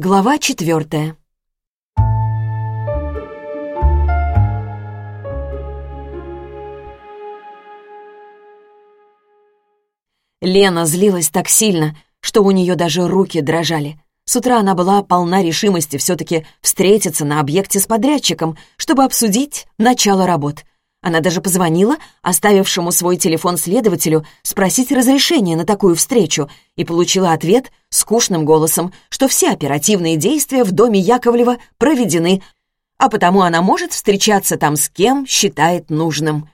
Глава четвертая. Лена злилась так сильно, что у нее даже руки дрожали. С утра она была полна решимости все-таки встретиться на объекте с подрядчиком, чтобы обсудить начало работ. Она даже позвонила оставившему свой телефон следователю спросить разрешения на такую встречу и получила ответ скучным голосом, что все оперативные действия в доме Яковлева проведены, а потому она может встречаться там с кем считает нужным.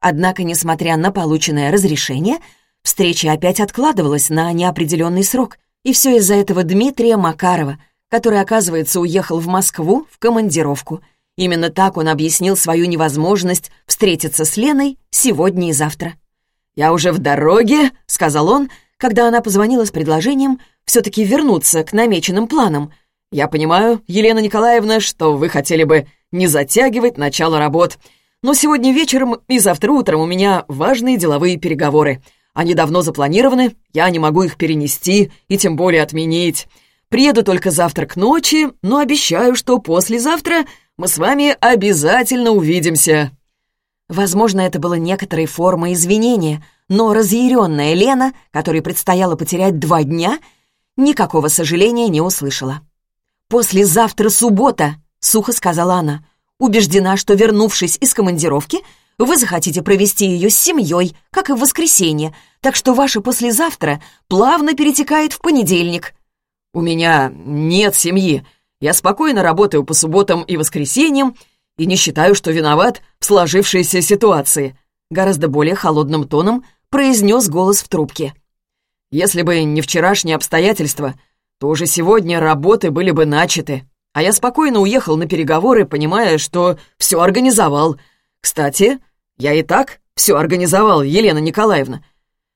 Однако, несмотря на полученное разрешение, встреча опять откладывалась на неопределенный срок, и все из-за этого Дмитрия Макарова, который, оказывается, уехал в Москву в командировку — Именно так он объяснил свою невозможность встретиться с Леной сегодня и завтра. «Я уже в дороге», — сказал он, когда она позвонила с предложением все-таки вернуться к намеченным планам. «Я понимаю, Елена Николаевна, что вы хотели бы не затягивать начало работ, но сегодня вечером и завтра утром у меня важные деловые переговоры. Они давно запланированы, я не могу их перенести и тем более отменить. Приеду только завтра к ночи, но обещаю, что послезавтра мы с вами обязательно увидимся». Возможно, это было некоторой формой извинения, но разъяренная Лена, которой предстояло потерять два дня, никакого сожаления не услышала. «Послезавтра суббота», — сухо сказала она. «Убеждена, что, вернувшись из командировки, вы захотите провести ее с семьей, как и в воскресенье, так что ваше послезавтра плавно перетекает в понедельник». «У меня нет семьи», я спокойно работаю по субботам и воскресеньям и не считаю, что виноват в сложившейся ситуации», гораздо более холодным тоном произнес голос в трубке. «Если бы не вчерашние обстоятельства, то уже сегодня работы были бы начаты, а я спокойно уехал на переговоры, понимая, что все организовал. Кстати, я и так все организовал, Елена Николаевна.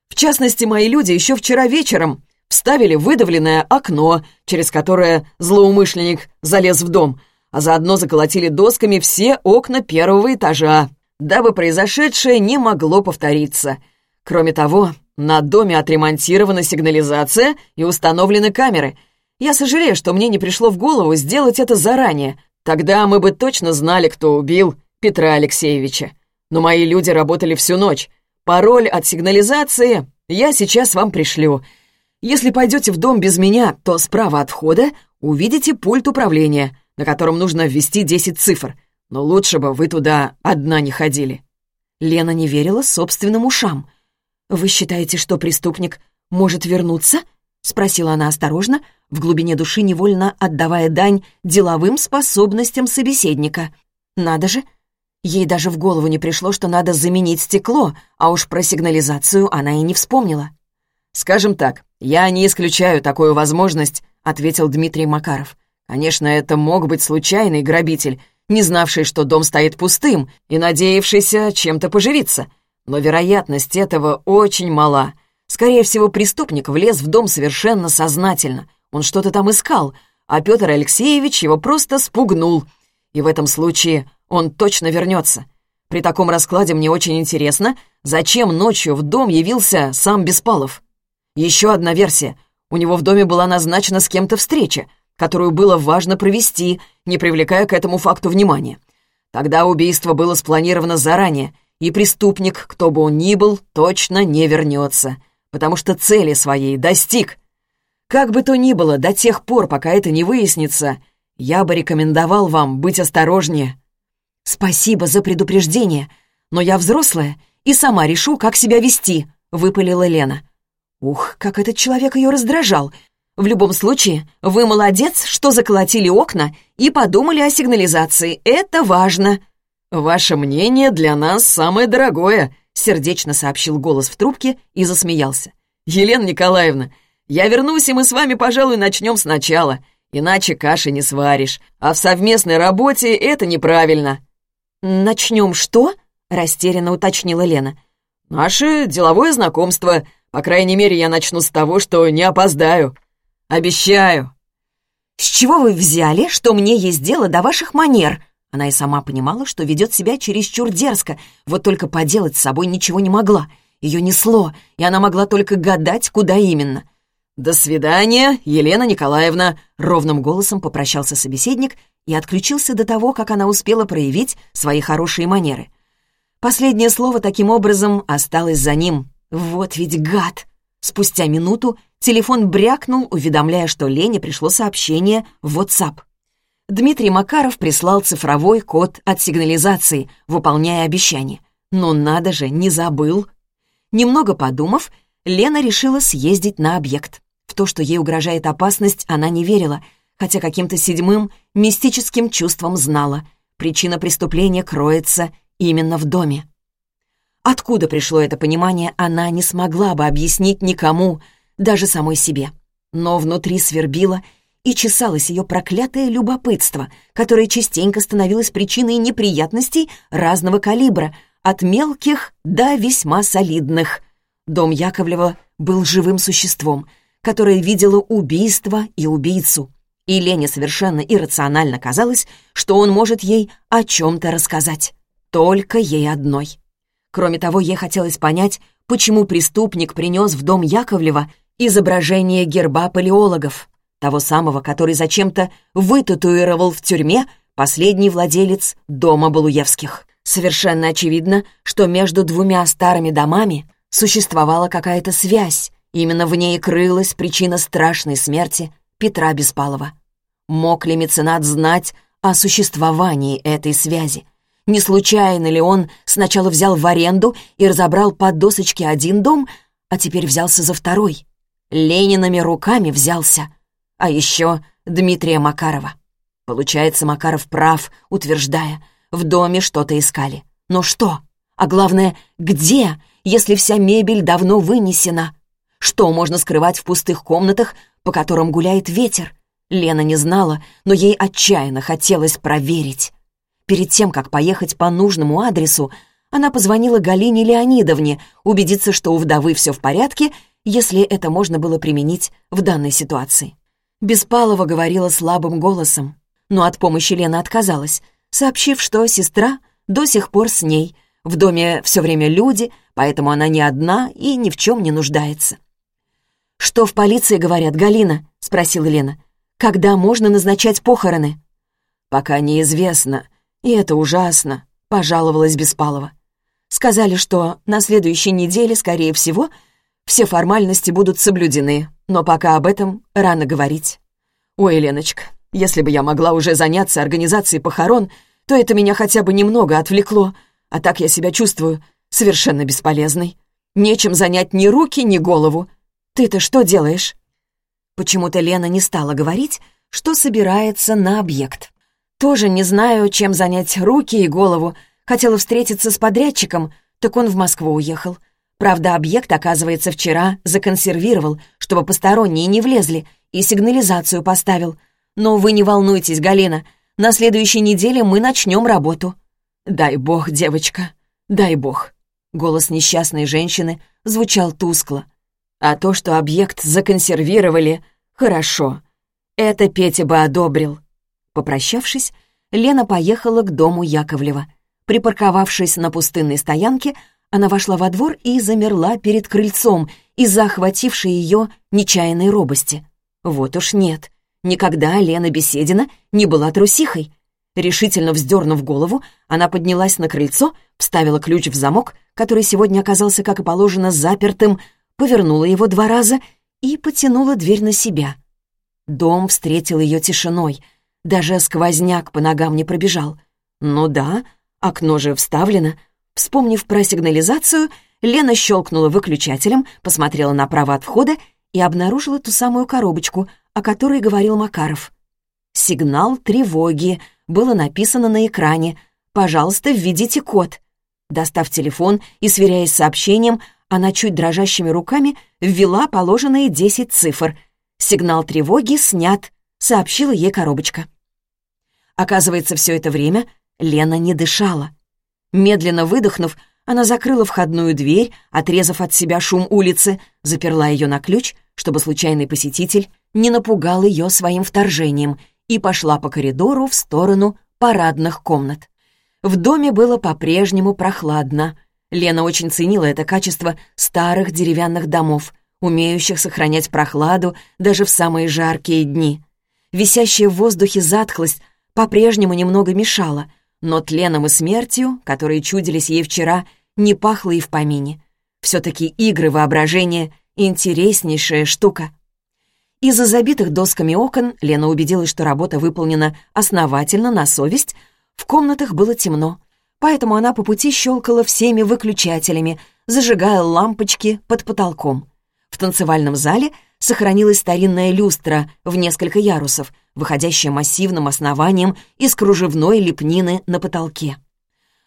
В частности, мои люди еще вчера вечером вставили выдавленное окно, через которое злоумышленник залез в дом, а заодно заколотили досками все окна первого этажа, дабы произошедшее не могло повториться. Кроме того, на доме отремонтирована сигнализация и установлены камеры. Я сожалею, что мне не пришло в голову сделать это заранее. Тогда мы бы точно знали, кто убил Петра Алексеевича. Но мои люди работали всю ночь. Пароль от сигнализации я сейчас вам пришлю — если пойдете в дом без меня, то справа от входа увидите пульт управления, на котором нужно ввести 10 цифр. Но лучше бы вы туда одна не ходили». Лена не верила собственным ушам. «Вы считаете, что преступник может вернуться?» — спросила она осторожно, в глубине души невольно отдавая дань деловым способностям собеседника. «Надо же!» Ей даже в голову не пришло, что надо заменить стекло, а уж про сигнализацию она и не вспомнила. «Скажем так, я не исключаю такую возможность», — ответил Дмитрий Макаров. «Конечно, это мог быть случайный грабитель, не знавший, что дом стоит пустым и надеявшийся чем-то поживиться. Но вероятность этого очень мала. Скорее всего, преступник влез в дом совершенно сознательно. Он что-то там искал, а Петр Алексеевич его просто спугнул. И в этом случае он точно вернется. При таком раскладе мне очень интересно, зачем ночью в дом явился сам Беспалов. Еще одна версия. У него в доме была назначена с кем-то встреча, которую было важно провести, не привлекая к этому факту внимания. Тогда убийство было спланировано заранее, и преступник, кто бы он ни был, точно не вернется, потому что цели своей достиг. Как бы то ни было, до тех пор, пока это не выяснится, я бы рекомендовал вам быть осторожнее. «Спасибо за предупреждение, но я взрослая и сама решу, как себя вести», — выпалила Лена. Ух, как этот человек ее раздражал. В любом случае, вы молодец, что заколотили окна и подумали о сигнализации. Это важно. Ваше мнение для нас самое дорогое, сердечно сообщил голос в трубке и засмеялся. Елена Николаевна, я вернусь, и мы с вами, пожалуй, начнем сначала. Иначе каши не сваришь. А в совместной работе это неправильно. Начнем что? Растерянно уточнила Лена. Наше деловое знакомство — по крайней мере, я начну с того, что не опоздаю. Обещаю». «С чего вы взяли, что мне есть дело до ваших манер?» Она и сама понимала, что ведет себя чересчур дерзко, вот только поделать с собой ничего не могла. Ее несло, и она могла только гадать, куда именно. «До свидания, Елена Николаевна!» — ровным голосом попрощался собеседник и отключился до того, как она успела проявить свои хорошие манеры. Последнее слово таким образом осталось за ним. «Вот ведь гад!» Спустя минуту телефон брякнул, уведомляя, что Лене пришло сообщение в WhatsApp. Дмитрий Макаров прислал цифровой код от сигнализации, выполняя обещание. Но надо же, не забыл. Немного подумав, Лена решила съездить на объект. В то, что ей угрожает опасность, она не верила, хотя каким-то седьмым, мистическим чувством знала. Причина преступления кроется именно в доме. Откуда пришло это понимание, она не смогла бы объяснить никому, даже самой себе. Но внутри свербило — и чесалось ее проклятое любопытство, которое частенько становилось причиной неприятностей разного калибра, от мелких до весьма солидных. Дом Яковлева был живым существом, которое видело убийство и убийцу. И Лене совершенно иррационально казалось, что он может ей о чем-то рассказать. Только ей одной. Кроме того, ей хотелось понять, почему преступник принес в дом Яковлева изображение герба палеологов, того самого, который зачем-то вытатуировал в тюрьме последний владелец дома Балуевских. Совершенно очевидно, что между двумя старыми домами существовала какая-то связь, именно в ней крылась причина страшной смерти Петра Беспалова. Мог ли меценат знать о существовании этой связи? Не случайно ли он сначала взял в аренду и разобрал под досочки один дом, а теперь взялся за второй? Лениными руками взялся — а еще Дмитрия Макарова. Получается, Макаров прав, утверждая, в доме что-то искали. Но что? А главное, где, если вся мебель давно вынесена? Что можно скрывать в пустых комнатах, по которым гуляет ветер? Лена не знала, но ей отчаянно хотелось проверить. Перед тем, как поехать по нужному адресу, она позвонила Галине Леонидовне, убедиться, что у вдовы все в порядке, если это можно было применить в данной ситуации. Беспалова говорила слабым голосом, но от помощи Лена отказалась, сообщив, что сестра до сих пор с ней. В доме все время люди, поэтому она не одна и ни в чем не нуждается. «Что в полиции говорят, Галина?» — спросила Лена. «Когда можно назначать похороны?» «Пока неизвестно, и это ужасно», — пожаловалась Беспалова. «Сказали, что на следующей неделе, скорее всего, все формальности будут соблюдены, но пока об этом рано говорить. Ой, Леночка, если бы я могла уже заняться организацией похорон, то это меня хотя бы немного отвлекло, а так я себя чувствую совершенно бесполезной. Нечем занять ни руки, ни голову. Ты-то что делаешь?» Почему-то Лена не стала говорить, что собирается на объект. Тоже не знаю, чем занять руки и голову. Хотела встретиться с подрядчиком, так он в Москву уехал. Правда, объект, оказывается, вчера законсервировал, чтобы посторонние не влезли, и сигнализацию поставил. Но вы не волнуйтесь, Галина, на следующей неделе мы начнем работу. Дай бог, девочка, дай бог. Голос несчастной женщины звучал тускло. А то, что объект законсервировали, хорошо. Это Петя бы одобрил. Попрощавшись, Лена поехала к дому Яковлева. Припарковавшись на пустынной стоянке, она вошла во двор и замерла перед крыльцом из-за охватившей ее нечаянной робости. Вот уж нет, никогда Лена Беседина не была трусихой. Решительно вздернув голову, она поднялась на крыльцо, вставила ключ в замок, который сегодня оказался, как и положено, запертым, повернула его два раза и потянула дверь на себя. Дом встретил ее тишиной, даже сквозняк по ногам не пробежал. Ну да, окно же вставлено — Вспомнив про сигнализацию, Лена щелкнула выключателем, посмотрела направо от входа и обнаружила ту самую коробочку, о которой говорил Макаров. «Сигнал тревоги» было написано на экране. «Пожалуйста, введите код». Достав телефон и сверяясь с сообщением, она чуть дрожащими руками ввела положенные 10 цифр. «Сигнал тревоги снят», — сообщила ей коробочка. Оказывается, все это время Лена не дышала. Медленно выдохнув, она закрыла входную дверь, отрезав от себя шум улицы, заперла ее на ключ, чтобы случайный посетитель не напугал ее своим вторжением, и пошла по коридору в сторону парадных комнат. В доме было по-прежнему прохладно. Лена очень ценила это качество старых деревянных домов. умеющих сохранять прохладу даже в самые жаркие дни. Висящая в воздухе затхлость по-прежнему немного мешала, но тленом и смертью, которые чудились ей вчера, не пахло и в помине. Все-таки игры воображения — интереснейшая штука. Из-за забитых досками окон Лена убедилась, что работа выполнена основательно, на совесть. В комнатах было темно, поэтому она по пути щелкала всеми выключателями, зажигая лампочки под потолком. В танцевальном зале сохранилась старинная люстра в несколько ярусов, выходящая массивным основанием из кружевной лепнины на потолке.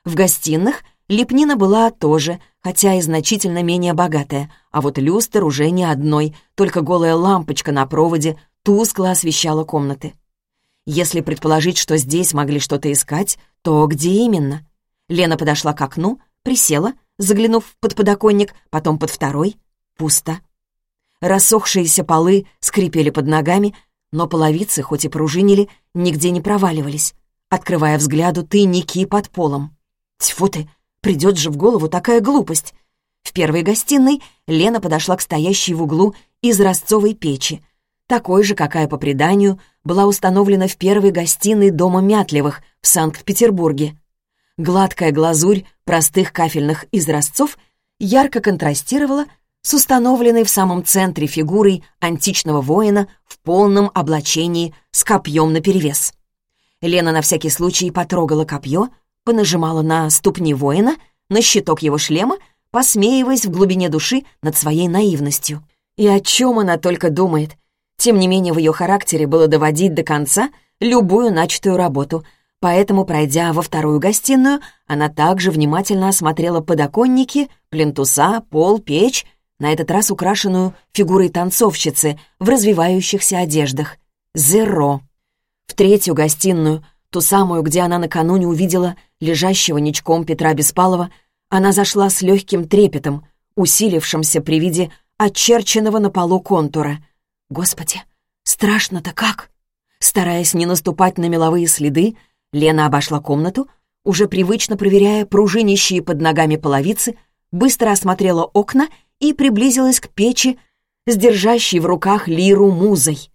В гостиных лепнина была тоже, хотя и значительно менее богатая, а вот люстр уже не одной, только голая лампочка на проводе тускло освещала комнаты. Если предположить, что здесь могли что-то искать, то где именно? Лена подошла к окну, присела, заглянув под подоконник, потом под второй. Пусто. Рассохшиеся полы скрипели под ногами, но половицы, хоть и пружинили, нигде не проваливались, открывая взгляду тайники под полом. Тьфу ты, придет же в голову такая глупость. В первой гостиной Лена подошла к стоящей в углу изразцовой печи, такой же, какая, по преданию, была установлена в первой гостиной дома Мятлевых в Санкт-Петербурге. Гладкая глазурь простых кафельных изразцов ярко контрастировала с установленной в самом центре фигурой античного воина в полном облачении с копьем наперевес. Лена на всякий случай потрогала копье, понажимала на ступни воина, на щиток его шлема, посмеиваясь в глубине души над своей наивностью. И о чем она только думает. Тем не менее, в ее характере было доводить до конца любую начатую работу, поэтому, пройдя во вторую гостиную, она также внимательно осмотрела подоконники, плинтуса, пол, печь, на этот раз украшенную фигурой танцовщицы в развивающихся одеждах. Зеро. В третью гостиную, ту самую, где она накануне увидела лежащего ничком Петра Беспалова, она зашла с легким трепетом, усилившимся при виде очерченного на полу контура. Господи, страшно-то как! Стараясь не наступать на меловые следы, Лена обошла комнату, уже привычно проверяя пружинищие под ногами половицы, быстро осмотрела окна и приблизилась к печи с держащей в руках лиру музой.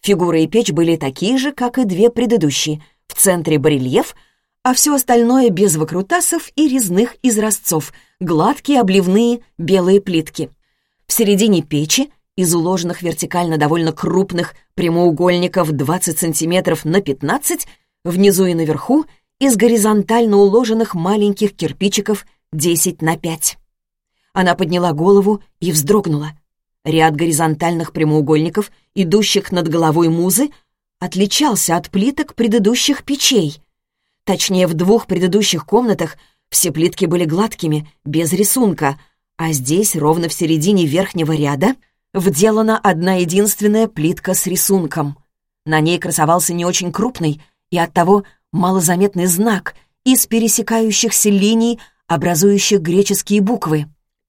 Фигура и печь были такие же, как и две предыдущие. В центре барельеф, а все остальное без выкрутасов и резных изразцов, гладкие обливные белые плитки. В середине печи, из уложенных вертикально довольно крупных прямоугольников 20 сантиметров на 15, внизу и наверху, из горизонтально уложенных маленьких кирпичиков 10 на 5. Она подняла голову и вздрогнула. Ряд горизонтальных прямоугольников, идущих над головой музы, отличался от плиток предыдущих печей. Точнее, в двух предыдущих комнатах все плитки были гладкими, без рисунка, а здесь, ровно в середине верхнего ряда, вделана одна единственная плитка с рисунком. На ней красовался не очень крупный и оттого малозаметный знак из пересекающихся линий, образующих греческие буквы.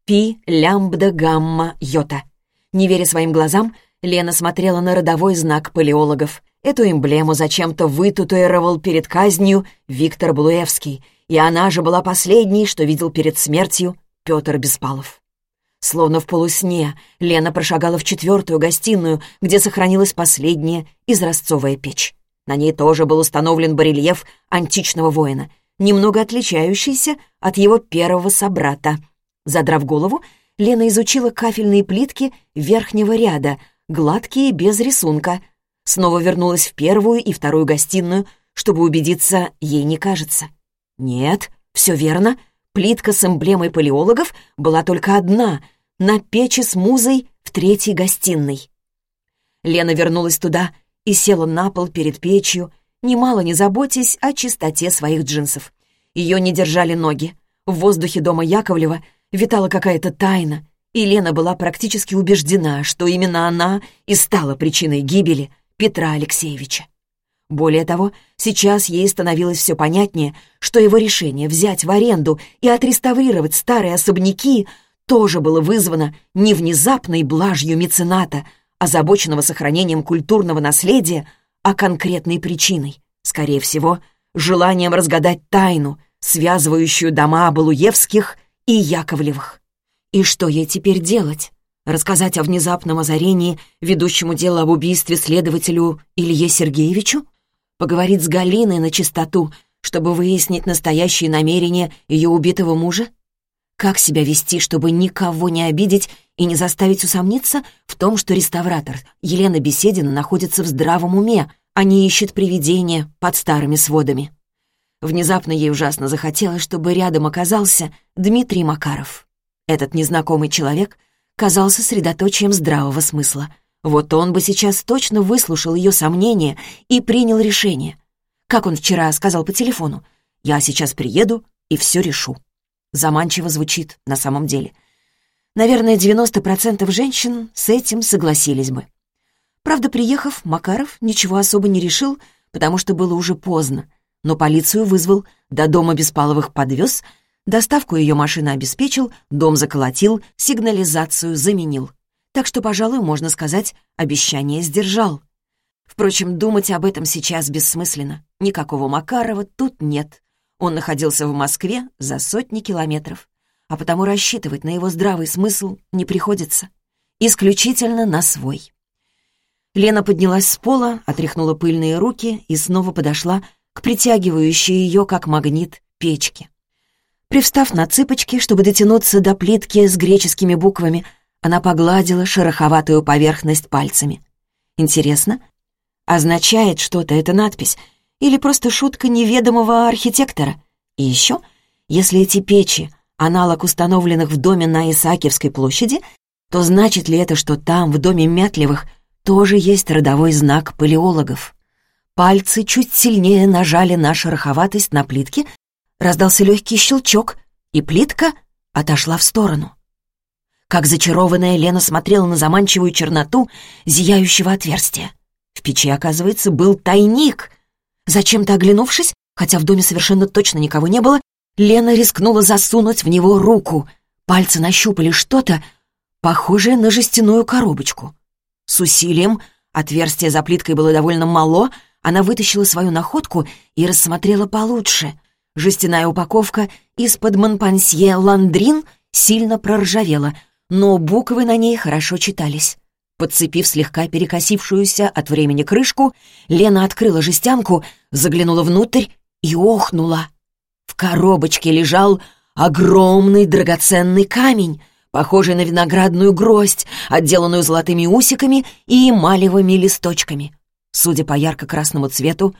Пи, лямбда, гамма, йота. Не веря своим глазам, Лена смотрела на родовой знак палеологов. Эту эмблему зачем-то вытатуировал перед казнью Виктор Блуевский, и она же была последней, что видел перед смертью Петр Беспалов. Словно в полусне, Лена прошагала в четвертую гостиную, где сохранилась последняя изразцовая печь. На ней тоже был установлен барельеф античного воина, немного отличающийся от его первого собрата — Задрав голову, Лена изучила кафельные плитки верхнего ряда, гладкие, без рисунка. Снова вернулась в первую и вторую гостиную, чтобы убедиться, ей не кажется. Нет, все верно. Плитка с эмблемой палеологов была только одна, на печи с музой в третьей гостиной. Лена вернулась туда и села на пол перед печью, немало не заботясь о чистоте своих джинсов. Ее не держали ноги. В воздухе дома Яковлева — витала какая-то тайна, и Лена была практически убеждена, что именно она и стала причиной гибели Петра Алексеевича. Более того, сейчас ей становилось все понятнее, что его решение взять в аренду и отреставрировать старые особняки тоже было вызвано не внезапной блажью мецената, озабоченного сохранением культурного наследия, а конкретной причиной, скорее всего, желанием разгадать тайну, связывающую дома Балуевских и Яковлевых. И что ей теперь делать? Рассказать о внезапном озарении ведущему дело об убийстве следователю Илье Сергеевичу? Поговорить с Галиной на чистоту, чтобы выяснить настоящие намерения ее убитого мужа? Как себя вести, чтобы никого не обидеть и не заставить усомниться в том, что реставратор Елена Беседина находится в здравом уме, а не ищет привидения под старыми сводами? Внезапно ей ужасно захотелось, чтобы рядом оказался Дмитрий Макаров. Этот незнакомый человек — казался средоточием здравого смысла. Вот он бы сейчас точно выслушал ее сомнения и принял решение. Как он вчера сказал по телефону, «Я сейчас приеду и все решу». Заманчиво звучит на самом деле. Наверное, 90% женщин с этим согласились бы. Правда, приехав, Макаров ничего особо не решил, потому что было уже поздно, но полицию вызвал, до дома Беспаловых подвез — Доставку ее машины обеспечил, дом заколотил, сигнализацию заменил. Так что, пожалуй, можно сказать, обещание сдержал. Впрочем, думать об этом сейчас бессмысленно. Никакого Макарова тут нет. Он находился в Москве за сотни километров. А потому рассчитывать на его здравый смысл не приходится. Исключительно на свой. Лена поднялась с пола, отряхнула пыльные руки и снова подошла к притягивающей ее, как магнит, печке. Привстав на цыпочки, чтобы дотянуться до плитки с греческими буквами, она погладила шероховатую поверхность пальцами. Интересно, означает что-то эта надпись или просто шутка неведомого архитектора? И еще, если эти печи — аналог установленных в доме на Исаакиевской площади, то значит ли это, что там, в доме Мятлевых, тоже есть родовой знак палеологов? Пальцы чуть сильнее нажали на шероховатость на плитке, Раздался легкий щелчок, и плитка отошла в сторону. Как зачарованная Лена смотрела на заманчивую черноту зияющего отверстия. В печи, оказывается, был тайник. Зачем-то оглянувшись, хотя в доме совершенно точно никого не было, Лена рискнула засунуть в него руку. Пальцы нащупали что-то, похожее на жестяную коробочку. С усилием, отверстие за плиткой было довольно мало, она вытащила свою находку и рассмотрела получше — Жестяная упаковка из-под Монпансье «Ландрин» сильно проржавела, но буквы на ней хорошо читались. Подцепив слегка перекосившуюся от времени крышку, Лена открыла жестянку, заглянула внутрь и охнула. В коробочке лежал огромный драгоценный камень, похожий на виноградную гроздь, отделанную золотыми усиками и эмалевыми листочками. Судя по ярко-красному цвету,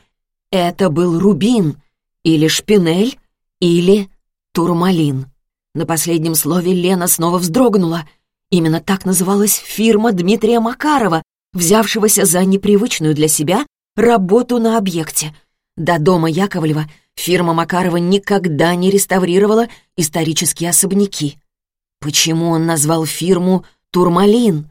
это был рубин — или шпинель, или турмалин. На последнем слове Лена снова вздрогнула. Именно так называлась фирма Дмитрия Макарова, взявшегося за непривычную для себя работу на объекте. До дома Яковлева фирма Макарова никогда не реставрировала исторические особняки. Почему он назвал фирму «Турмалин»?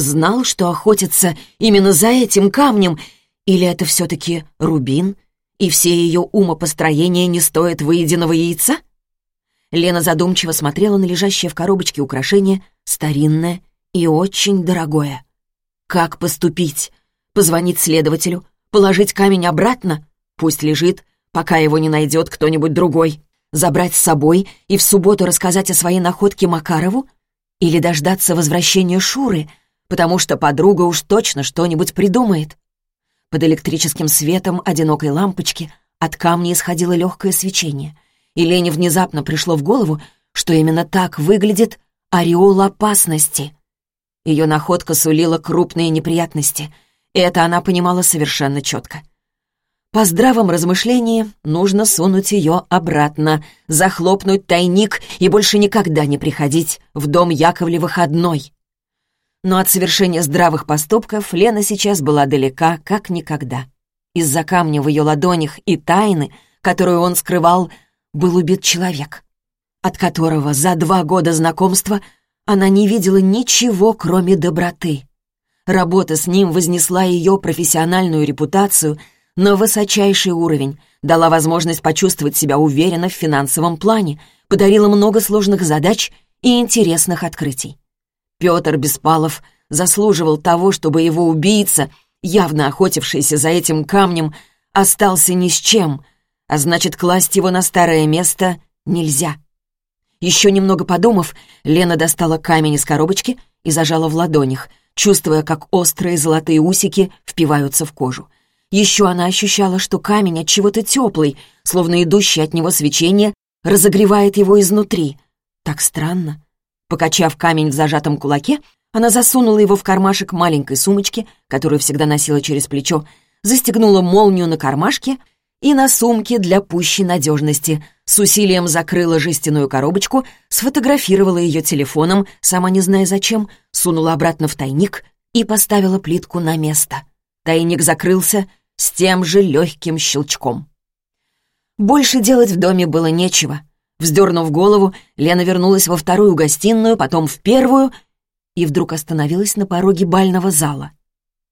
Знал, что охотится именно за этим камнем, или это все-таки рубин — и все ее умопостроения не стоят выеденного яйца? Лена задумчиво смотрела на лежащее в коробочке украшение, старинное и очень дорогое. Как поступить? Позвонить следователю? Положить камень обратно? Пусть лежит, пока его не найдет кто-нибудь другой. Забрать с собой и в субботу рассказать о своей находке Макарову? Или дождаться возвращения Шуры, потому что подруга уж точно что-нибудь придумает? Под электрическим светом одинокой лампочки от камня исходило легкое свечение, и Лене внезапно пришло в голову, что именно так выглядит ореол опасности. Ее находка сулила крупные неприятности, и это она понимала совершенно четко. По здравом размышлении нужно сунуть ее обратно, захлопнуть тайник и больше никогда не приходить в дом Яковлевых одной но от совершения здравых поступков Лена сейчас была далека, как никогда. Из-за камня в ее ладонях и тайны, которую он скрывал, был убит человек, от которого за два года знакомства она не видела ничего, кроме доброты. Работа с ним вознесла ее профессиональную репутацию на высочайший уровень, дала возможность почувствовать себя уверенно в финансовом плане, подарила много сложных задач и интересных открытий. Петр Беспалов заслуживал того, чтобы его убийца, явно охотившийся за этим камнем, остался ни с чем, а значит, класть его на старое место нельзя. Еще немного подумав, Лена достала камень из коробочки и зажала в ладонях, чувствуя, как острые золотые усики впиваются в кожу. Еще она ощущала, что камень от чего-то теплый, словно идущий от него свечение, разогревает его изнутри. Так странно. Покачав камень в зажатом кулаке, она засунула его в кармашек маленькой сумочки, которую всегда носила через плечо, застегнула молнию на кармашке и на сумке для пущей надежности, с усилием закрыла жестяную коробочку, сфотографировала ее телефоном, сама не зная зачем, сунула обратно в тайник и поставила плитку на место. Тайник закрылся с тем же легким щелчком. Больше делать в доме было нечего. Вздернув голову, Лена вернулась во вторую гостиную, потом в первую и вдруг остановилась на пороге бального зала.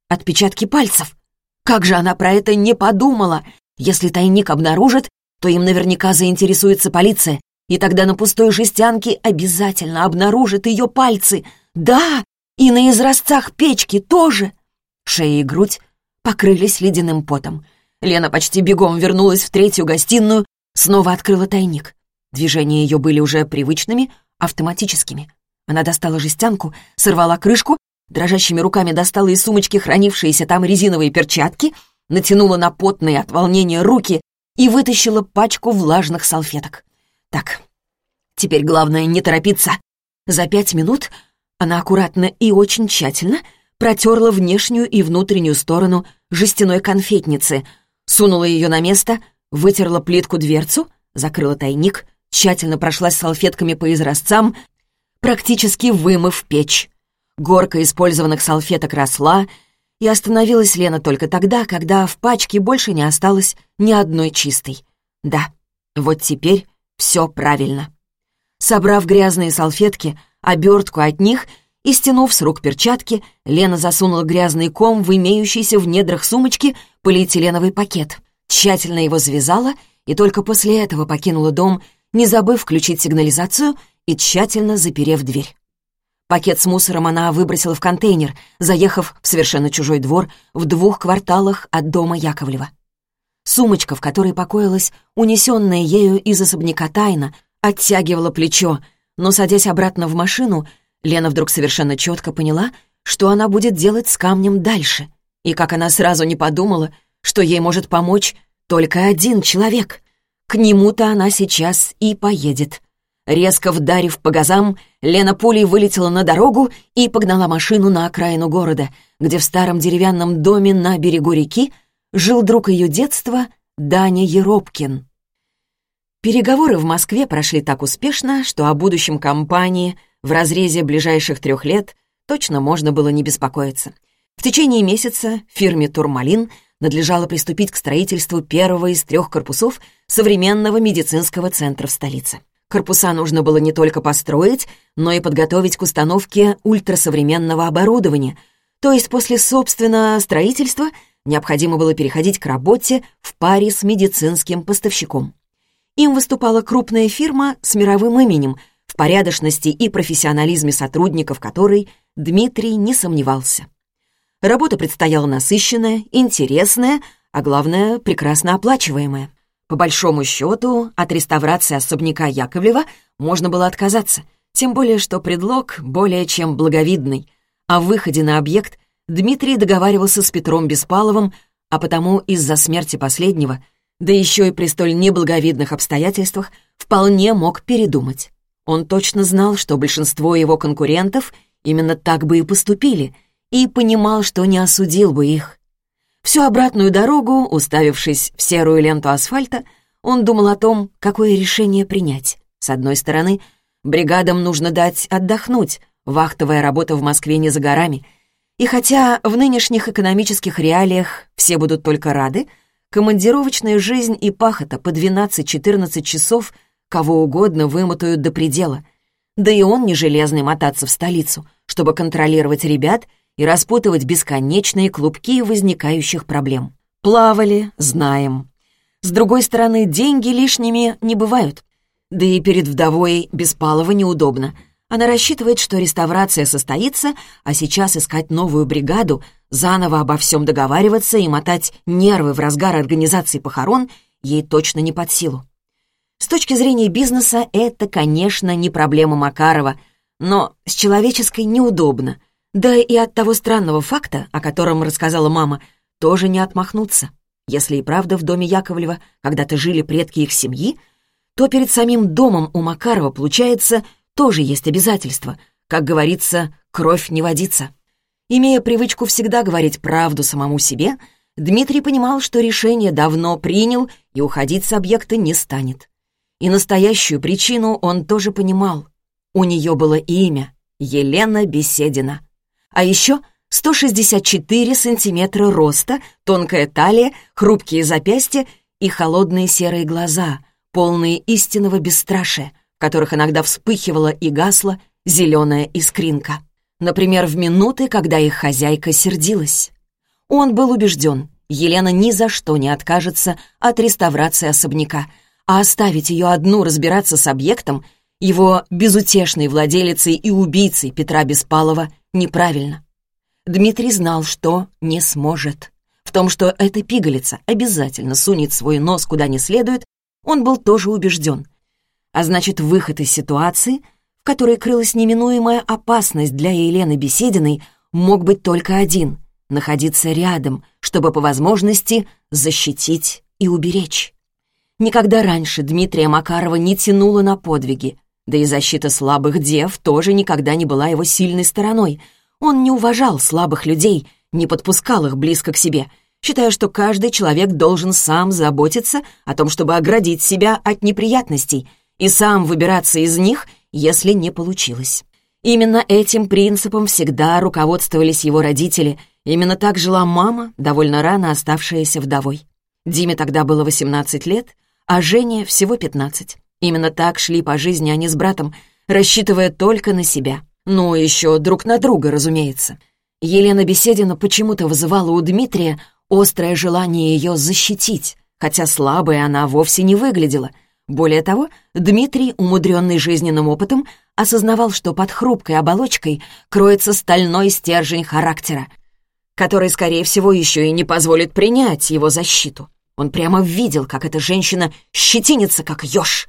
Отпечатки пальцев. Как же она про это не подумала? Если тайник обнаружит, то им наверняка заинтересуется полиция, и тогда на пустой жестянке обязательно обнаружит ее пальцы. Да, и на изразцах печки тоже. Шея и грудь покрылись ледяным потом. Лена почти бегом вернулась в третью гостиную, снова открыла тайник. Движения ее были уже привычными, автоматическими. Она достала жестянку, сорвала крышку, дрожащими руками достала из сумочки хранившиеся там резиновые перчатки, натянула на потные от волнения руки и вытащила пачку влажных салфеток. Так, теперь главное не торопиться. За пять минут она аккуратно и очень тщательно протерла внешнюю и внутреннюю сторону жестяной конфетницы, сунула ее на место, вытерла плитку дверцу, закрыла тайник, тщательно прошлась салфетками по изразцам, практически вымыв печь. Горка использованных салфеток росла, и остановилась Лена только тогда, когда в пачке больше не осталось ни одной чистой. Да, вот теперь все правильно. Собрав грязные салфетки, обертку от них и стянув с рук перчатки, Лена засунула грязный ком в имеющийся в недрах сумочки полиэтиленовый пакет, тщательно его завязала и только после этого покинула дом, не забыв включить сигнализацию и тщательно заперев дверь. Пакет с мусором она выбросила в контейнер, заехав в совершенно чужой двор в двух кварталах от дома Яковлева. Сумочка, в которой покоилась унесенная ею из особняка тайна, оттягивала плечо, но, садясь обратно в машину, Лена вдруг совершенно четко поняла, что она будет делать с камнем дальше, и как она сразу не подумала, что ей может помочь только один человек. К нему-то она сейчас и поедет. Резко вдарив по газам, Лена пулей вылетела на дорогу и погнала машину на окраину города, где в старом деревянном доме на берегу реки жил друг ее детства Даня Еропкин. Переговоры в Москве прошли так успешно, что о будущем компании в разрезе ближайших трех лет точно можно было не беспокоиться. В течение месяца фирме «Турмалин» надлежало приступить к строительству первого из трех корпусов современного медицинского центра в столице. Корпуса нужно было не только построить, но и подготовить к установке ультрасовременного оборудования, то есть после, собственно, строительства необходимо было переходить к работе в паре с медицинским поставщиком. Им выступала крупная фирма с мировым именем, в порядочности и профессионализме сотрудников которой Дмитрий не сомневался. Работа предстояла насыщенная, интересная, а главное, прекрасно оплачиваемая. По большому счету, от реставрации особняка Яковлева можно было отказаться, тем более что предлог более чем благовидный. О выходе на объект Дмитрий договаривался с Петром Беспаловым, а потому из-за смерти последнего, да еще и при столь неблаговидных обстоятельствах, вполне мог передумать. Он точно знал, что большинство его конкурентов именно так бы и поступили, и понимал, что не осудил бы их. Всю обратную дорогу, уставившись в серую ленту асфальта, он думал о том, какое решение принять. С одной стороны, бригадам нужно дать отдохнуть, вахтовая работа в Москве не за горами. И хотя в нынешних экономических реалиях все будут только рады, командировочная жизнь и пахота по 12-14 часов кого угодно вымотают до предела. Да и он не железный мотаться в столицу, чтобы контролировать ребят и распутывать бесконечные клубки возникающих проблем. Плавали, знаем. С другой стороны, деньги лишними не бывают. Да и перед вдовой Беспалова неудобно. Она рассчитывает, что реставрация состоится, а сейчас искать новую бригаду, заново обо всем договариваться и мотать нервы в разгар организации похорон ей точно не под силу. С точки зрения бизнеса это, конечно, не проблема Макарова, но с человеческой неудобно. Да и от того странного факта, о котором рассказала мама, тоже не отмахнуться. Если и правда в доме Яковлева когда-то жили предки их семьи, то перед самим домом у Макарова, получается, тоже есть обязательства. Как говорится, кровь не водится. Имея привычку всегда говорить правду самому себе, Дмитрий понимал, что решение давно принял и уходить с объекта не станет. И настоящую причину он тоже понимал. У нее было имя — Елена Беседина. А еще 164 сантиметра роста, тонкая талия, хрупкие запястья и холодные серые глаза, полные истинного бесстрашия, в которых иногда вспыхивала и гасла зеленая искринка. Например, в минуты, когда их хозяйка сердилась. Он был убежден, Елена ни за что не откажется от реставрации особняка, а оставить ее одну разбираться с объектом, его безутешной владелицей и убийцей Петра Беспалова, неправильно. Дмитрий знал, что не сможет. В том, что эта пигалица обязательно сунет свой нос куда не следует, он был тоже убежден. А значит, выход из ситуации, в которой крылась неминуемая опасность для Елены Бесединой, мог быть только один — находиться рядом, чтобы по возможности защитить и уберечь. Никогда раньше Дмитрия Макарова не тянуло на подвиги, да и защита слабых дев тоже никогда не была его сильной стороной — он не уважал слабых людей, не подпускал их близко к себе, считая, что каждый человек должен сам заботиться о том, чтобы оградить себя от неприятностей и сам выбираться из них, если не получилось. Именно этим принципом всегда руководствовались его родители, именно так жила мама, довольно рано оставшаяся вдовой. Диме тогда было 18 лет, а Жене всего 15. Именно так шли по жизни они с братом, рассчитывая только на себя. Ну, еще друг на друга, разумеется. Елена Беседина почему-то вызывала у Дмитрия острое желание ее защитить, хотя слабой она вовсе не выглядела. Более того, Дмитрий, умудренный жизненным опытом, осознавал, что под хрупкой оболочкой кроется стальной стержень характера, который, скорее всего, еще и не позволит принять его защиту. Он прямо видел, как эта женщина щетинится, как еж,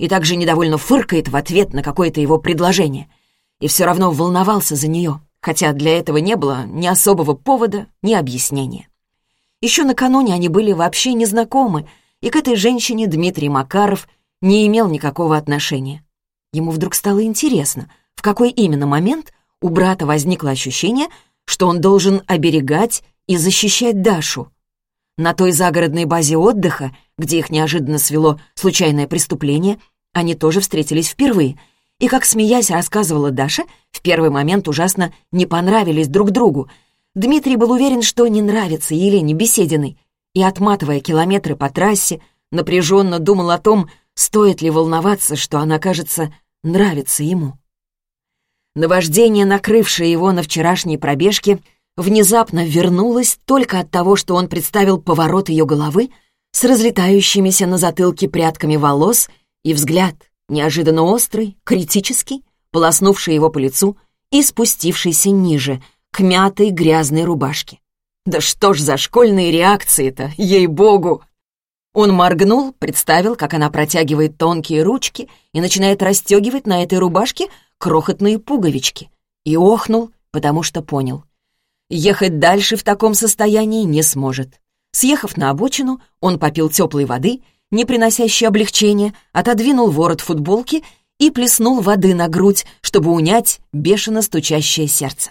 и также недовольно фыркает в ответ на какое-то его предложение — и все равно волновался за нее, хотя для этого не было ни особого повода, ни объяснения. Еще накануне они были вообще незнакомы, и к этой женщине Дмитрий Макаров не имел никакого отношения. Ему вдруг стало интересно, в какой именно момент у брата возникло ощущение, что он должен оберегать и защищать Дашу. На той загородной базе отдыха, где их неожиданно свело случайное преступление, они тоже встретились впервые — и, как смеясь рассказывала Даша, в первый момент ужасно не понравились друг другу. Дмитрий был уверен, что не нравится Елене Бесединой, и, отматывая километры по трассе, напряженно думал о том, стоит ли волноваться, что она, кажется, нравится ему. Наваждение, накрывшее его на вчерашней пробежке, внезапно вернулось только от того, что он представил поворот ее головы с разлетающимися на затылке прядками волос и взгляд — неожиданно острый, критический, полоснувший его по лицу и спустившийся ниже, к мятой грязной рубашке. Да что ж за школьные реакции-то, ей-богу! Он моргнул, представил, как она протягивает тонкие ручки и начинает расстегивать на этой рубашке крохотные пуговички. И охнул, потому что понял. Ехать дальше в таком состоянии не сможет. Съехав на обочину, он попил теплой воды не приносящий облегчения, отодвинул ворот футболки и плеснул воды на грудь, чтобы унять бешено стучащее сердце.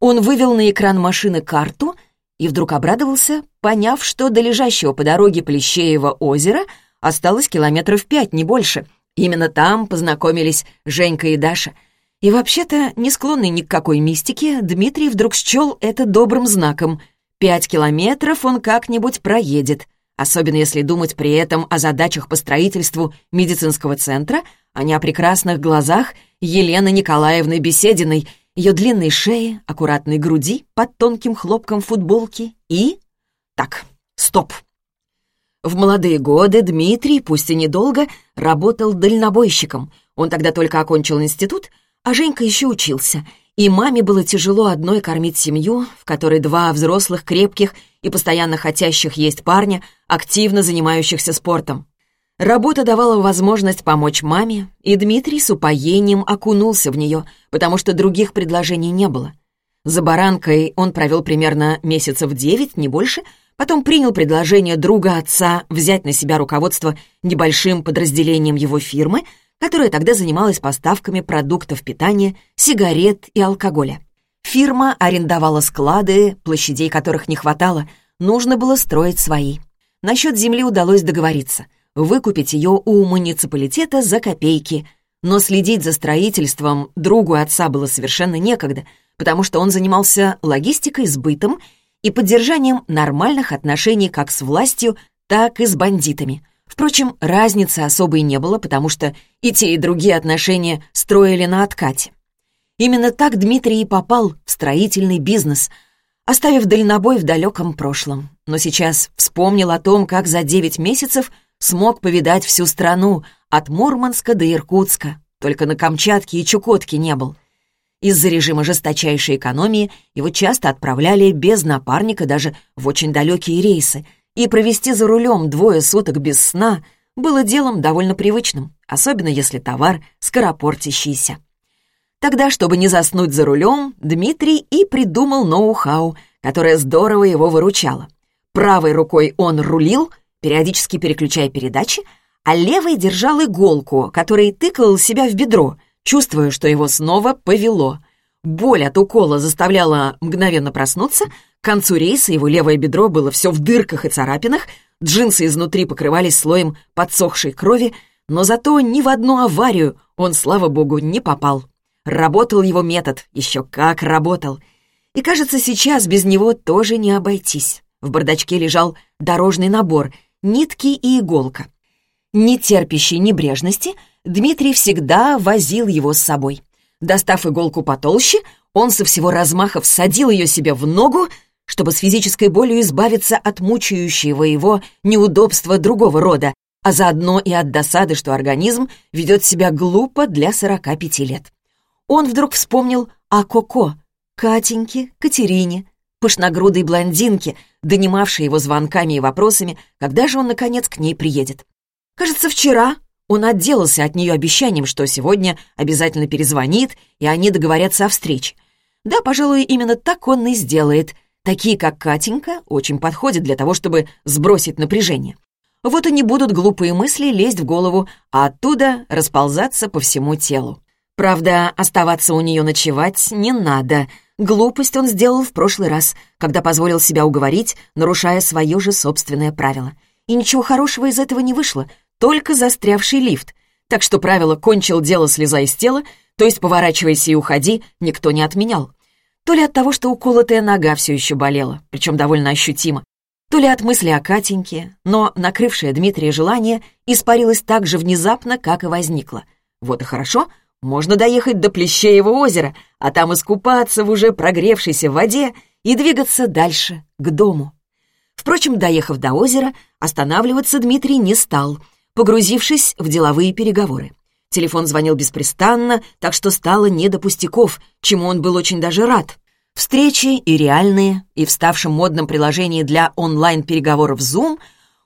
Он вывел на экран машины карту и вдруг обрадовался, поняв, что до лежащего по дороге Плещеева озера осталось километров пять, не больше. Именно там познакомились Женька и Даша. И вообще-то, не склонный ни к какой мистике, Дмитрий вдруг счел это добрым знаком. Пять километров он как-нибудь проедет — особенно если думать при этом о задачах по строительству медицинского центра, а не о прекрасных глазах Елены Николаевны Бесединой, ее длинной шее, аккуратной груди под тонким хлопком футболки и... Так, стоп. В молодые годы Дмитрий, пусть и недолго, работал дальнобойщиком. Он тогда только окончил институт, а Женька еще учился — и маме было тяжело одной кормить семью, в которой два взрослых, крепких и постоянно хотящих есть парня, активно занимающихся спортом. Работа давала возможность помочь маме, и Дмитрий с упоением окунулся в нее, потому что других предложений не было. За баранкой он провел примерно месяцев девять, не больше, потом принял предложение друга отца взять на себя руководство небольшим подразделением его фирмы, которая тогда занималась поставками продуктов питания, сигарет и алкоголя. Фирма арендовала склады, площадей которых не хватало, нужно было строить свои. Насчет земли удалось договориться — выкупить ее у муниципалитета за копейки. Но следить за строительством другу отца было совершенно некогда, потому что он занимался логистикой, сбытом и поддержанием нормальных отношений как с властью, так и с бандитами. Впрочем, разницы особой не было, потому что и те, и другие отношения строили на откате. Именно так Дмитрий и попал в строительный бизнес, оставив дальнобой в далеком прошлом. Но сейчас вспомнил о том, как за девять месяцев – смог повидать всю страну, от Мурманска до Иркутска, только на Камчатке и Чукотке не был. Из-за режима жесточайшей экономии его часто отправляли без напарника даже в очень далекие рейсы, и провести за рулем двое суток без сна было делом довольно привычным, особенно если товар скоропортящийся. Тогда, чтобы не заснуть за рулем, Дмитрий и придумал ноу-хау, которое здорово его выручало. Правой рукой он рулил — периодически переключая передачи, а левой держал иголку, которой тыкал себя в бедро, чувствуя, что его снова повело. Боль от укола заставляла мгновенно проснуться, к концу рейса его левое бедро было все в дырках и царапинах, джинсы изнутри покрывались слоем подсохшей крови, но зато ни в одну аварию он, слава богу, не попал. Работал его метод, еще как работал. И, кажется, сейчас без него тоже не обойтись. В бардачке лежал дорожный набор — нитки и иголка. Не терпящий небрежности, Дмитрий всегда возил его с собой. Достав иголку потолще, он со всего размаха всадил ее себе в ногу, чтобы с физической болью избавиться от мучающего его неудобства другого рода, а заодно и от досады, что организм ведет себя глупо для 45 лет. Он вдруг вспомнил о Коко, Катеньке, Катерине, пышногрудой блондинке, донимавшей его звонками и вопросами, когда же он, наконец, к ней приедет. Кажется, вчера он отделался от нее обещанием, что сегодня обязательно перезвонит, и они договорятся о встрече. Да, пожалуй, именно так он и сделает. Такие, как Катенька, очень подходят для того, чтобы сбросить напряжение. Вот и не будут глупые мысли лезть в голову, а оттуда расползаться по всему телу. Правда, оставаться у нее ночевать не надо — Глупость он сделал в прошлый раз, когда позволил себя уговорить, нарушая свое же собственное правило. И ничего хорошего из этого не вышло, только застрявший лифт. Так что правило «кончил дело, слеза из тела», то есть «поворачивайся и уходи», никто не отменял. То ли от того, что уколотая нога все еще болела, причем довольно ощутимо, то ли от мысли о Катеньке, но накрывшее Дмитрия желание испарилось так же внезапно, как и возникло. Вот и хорошо — можно доехать до Плещеева озера, а там искупаться в уже прогревшейся воде и двигаться дальше, к дому. Впрочем, доехав до озера, останавливаться Дмитрий не стал, погрузившись в деловые переговоры. Телефон звонил беспрестанно, так что стало не до пустяков, чему он был очень даже рад. Встречи и реальные, и в ставшем модном приложении для онлайн-переговоров Zoom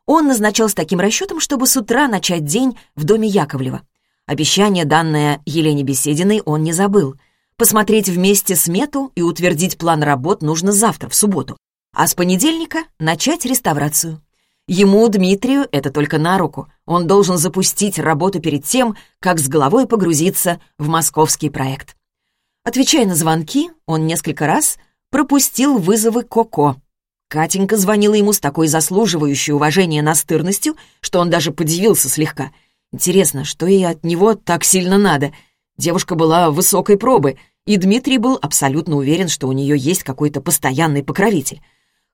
он назначал с таким расчетом, чтобы с утра начать день в доме Яковлева. Обещание, данное Елене Бесединой, он не забыл. Посмотреть вместе смету и утвердить план работ нужно завтра, в субботу. А с понедельника начать реставрацию. Ему, Дмитрию, это только на руку. Он должен запустить работу перед тем, как с головой погрузиться в московский проект. Отвечая на звонки, он несколько раз пропустил вызовы Коко. Катенька звонила ему с такой заслуживающей уважения настырностью, что он даже подивился слегка — Интересно, что ей от него так сильно надо? Девушка была высокой пробы, и Дмитрий был абсолютно уверен, что у нее есть какой-то постоянный покровитель.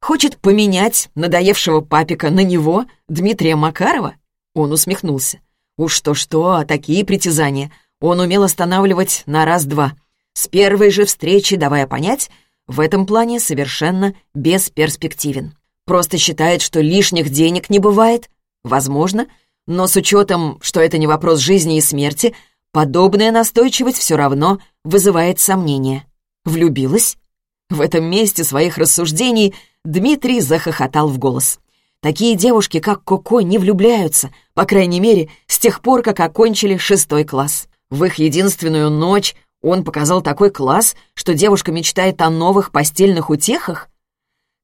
Хочет поменять надоевшего папика на него, Дмитрия Макарова? Он усмехнулся. Уж то-что, а такие притязания он умел останавливать на раз-два. С первой же встречи давая понять, в этом плане совершенно бесперспективен. Просто считает, что лишних денег не бывает. Возможно, но с учетом, что это не вопрос жизни и смерти, подобная настойчивость все равно вызывает сомнения. Влюбилась? В этом месте своих рассуждений Дмитрий захохотал в голос. Такие девушки, как Коко, не влюбляются, по крайней мере, с тех пор, как окончили шестой класс. В их единственную ночь он показал такой класс, что девушка мечтает о новых постельных утехах.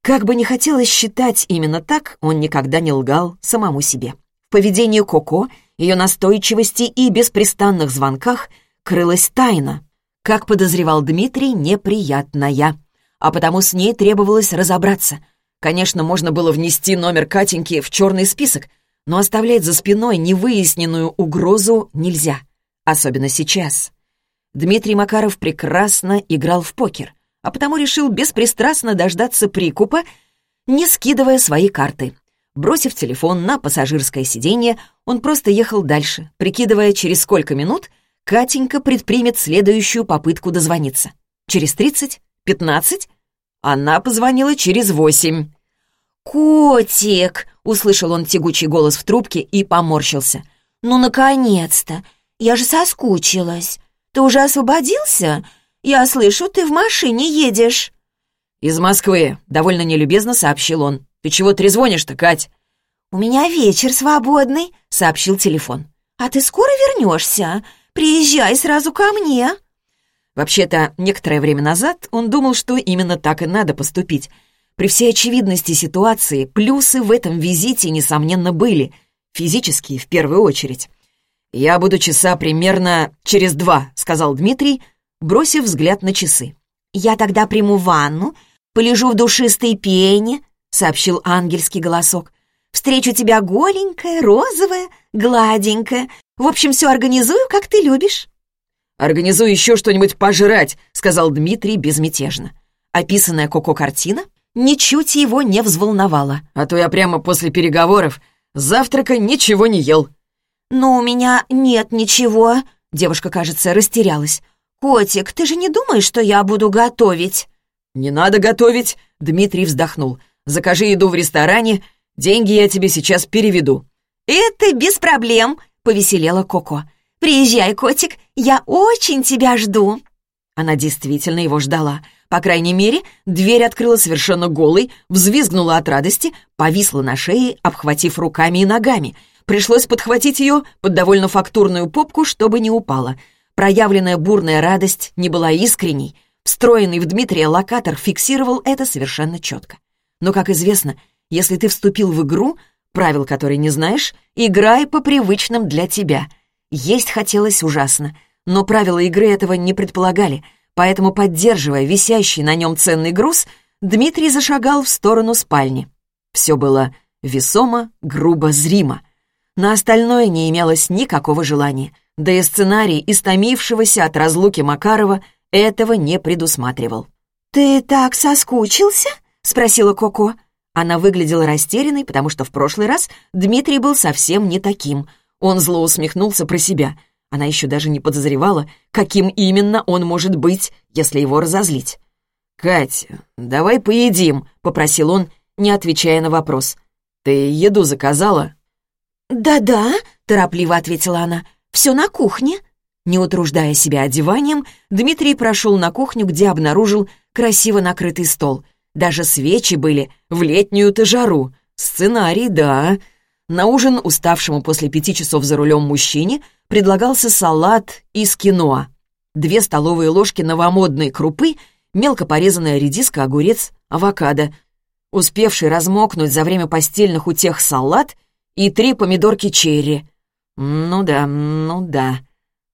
Как бы не хотелось считать именно так, он никогда не лгал самому себе. В поведении Коко, ее настойчивости и беспрестанных звонках крылась тайна. Как подозревал Дмитрий, неприятная. А потому с ней требовалось разобраться — Конечно, можно было внести номер Катеньки в черный список, но оставлять за спиной невыясненную угрозу нельзя, особенно сейчас. Дмитрий Макаров прекрасно играл в покер, а потому решил беспристрастно дождаться прикупа, не скидывая свои карты. Бросив телефон на пассажирское сиденье, он просто ехал дальше, прикидывая, через сколько минут Катенька предпримет следующую попытку дозвониться. Через тридцать? Пятнадцать? Она позвонила через восемь. «Котик!» — услышал он тягучий голос в трубке и поморщился. «Ну, наконец-то! Я же соскучилась. Ты уже освободился? Я слышу, ты в машине едешь». «Из Москвы», — довольно нелюбезно сообщил он. «Ты чего трезвонишь-то, Кать?» «У меня вечер свободный», — сообщил телефон. «А ты скоро вернешься? Приезжай сразу ко мне». Вообще-то, некоторое время назад он думал, что именно так и надо поступить. При всей очевидности ситуации плюсы в этом визите, несомненно, были. Физические, в первую очередь. «Я буду часа примерно через два», — сказал Дмитрий, бросив взгляд на часы. «Я тогда приму ванну, полежу в душистой пене», — сообщил ангельский голосок. «Встречу тебя голенькая, розовая, гладенькая. В общем, все организую, как ты любишь». «Организуй еще что-нибудь пожрать», — сказал Дмитрий безмятежно. Описанная Коко картина ничуть его не взволновала. «А то я прямо после переговоров завтрака ничего не ел». «Но у меня нет ничего», — девушка, кажется, растерялась. «Котик, ты же не думаешь, что я буду готовить?» «Не надо готовить», — Дмитрий вздохнул. «Закажи еду в ресторане, деньги я тебе сейчас переведу». «Это без проблем», — повеселела Коко. «Приезжай, котик, я очень тебя жду!» Она действительно его ждала. По крайней мере, дверь открыла совершенно голой, взвизгнула от радости, повисла на шее, обхватив руками и ногами. Пришлось подхватить ее под довольно фактурную попку, чтобы не упала. Проявленная бурная радость не была искренней. Встроенный в Дмитрия локатор фиксировал это совершенно четко. Но, как известно, если ты вступил в игру, правил которой не знаешь, играй по привычным для тебя — есть хотелось ужасно, но правила игры этого не предполагали, поэтому, поддерживая висящий на нем ценный груз, Дмитрий зашагал в сторону спальни. Все было весомо, грубо, зримо. На остальное не имелось никакого желания, да и сценарий истомившегося от разлуки Макарова этого не предусматривал. «Ты так соскучился?» — спросила Коко. Она выглядела растерянной, потому что в прошлый раз Дмитрий был совсем не таким — он зло усмехнулся про себя. Она еще даже не подозревала, каким именно он может быть, если его разозлить. «Кать, давай поедим», — попросил он, не отвечая на вопрос. «Ты еду заказала?» «Да-да», — торопливо ответила она, — «все на кухне». Не утруждая себя одеванием, Дмитрий прошел на кухню, где обнаружил красиво накрытый стол. Даже свечи были в летнюю-то жару. Сценарий, да, на ужин уставшему после пяти часов за рулем мужчине предлагался салат из киноа. Две столовые ложки новомодной крупы, мелко порезанная редиска, огурец, авокадо, успевший размокнуть за время постельных утех салат и три помидорки черри. «Ну да, ну да».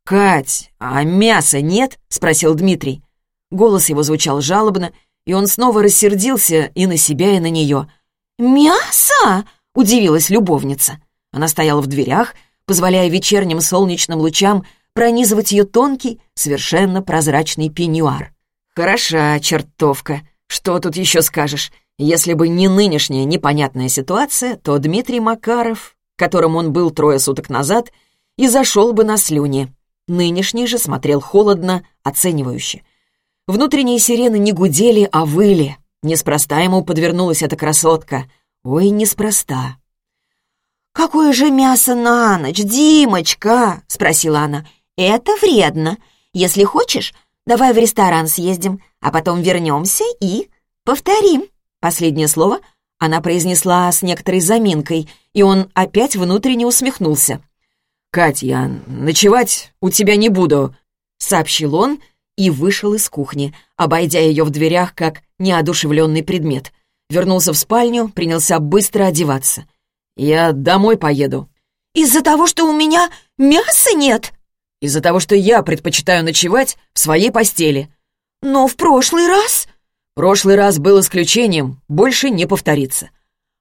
«Кать, а мяса нет?» — спросил Дмитрий. Голос его звучал жалобно, и он снова рассердился и на себя, и на нее. «Мясо?» Удивилась любовница. Она стояла в дверях, позволяя вечерним солнечным лучам пронизывать ее тонкий, совершенно прозрачный пеньюар. «Хороша чертовка. Что тут еще скажешь? Если бы не нынешняя непонятная ситуация, то Дмитрий Макаров, которым он был трое суток назад, и зашел бы на слюни. Нынешний же смотрел холодно, оценивающе. Внутренние сирены не гудели, а выли. Неспроста ему подвернулась эта красотка. Ой, неспроста. «Какое же мясо на ночь, Димочка?» — спросила она. «Это вредно. Если хочешь, давай в ресторан съездим, а потом вернемся и повторим». Последнее слово Она произнесла с некоторой заминкой, и он опять внутренне усмехнулся. «Кать, я ночевать у тебя не буду», — сообщил он и вышел из кухни, обойдя ее в дверях как неодушевленный предмет. Вернулся в спальню, принялся быстро одеваться. «Я домой поеду». «Из-за того, что у меня мяса нет?» «Из-за того, что я предпочитаю ночевать в своей постели». «Но в прошлый раз...» «Прошлый раз был исключением, больше не повторится».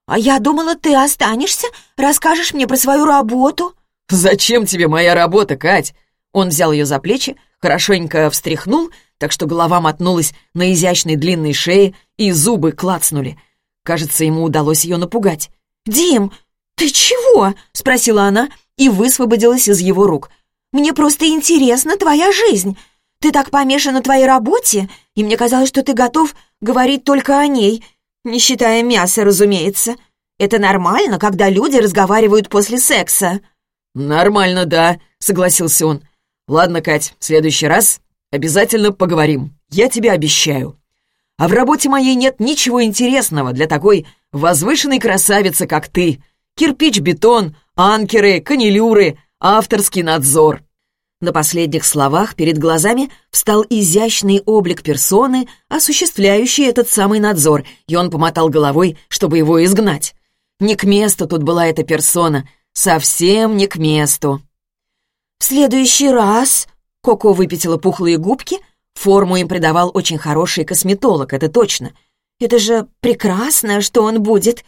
«А я думала, ты останешься, расскажешь мне про свою работу». «Зачем тебе моя работа, Кать?» Он взял ее за плечи, хорошенько встряхнул, так что голова мотнулась на изящной длинной шее, и зубы клацнули. Кажется, ему удалось ее напугать. «Дим, ты чего?» — спросила она и высвободилась из его рук. «Мне просто интересна твоя жизнь. Ты так помешан на твоей работе, и мне казалось, что ты готов говорить только о ней, не считая мяса, разумеется. Это нормально, когда люди разговаривают после секса». «Нормально, да», — согласился он. «Ладно, Кать, в следующий раз обязательно поговорим. Я тебе обещаю. А в работе моей нет ничего интересного для такой возвышенной красавицы, как ты. Кирпич-бетон, анкеры, канилюры, авторский надзор». На последних словах перед глазами встал изящный облик персоны, осуществляющей этот самый надзор, и он помотал головой, чтобы его изгнать. Не к месту тут была эта персона, совсем не к месту. «В следующий раз...» — Коко выпятила пухлые губки, форму им придавал очень хороший косметолог, это точно. «Это же прекрасно, что он будет.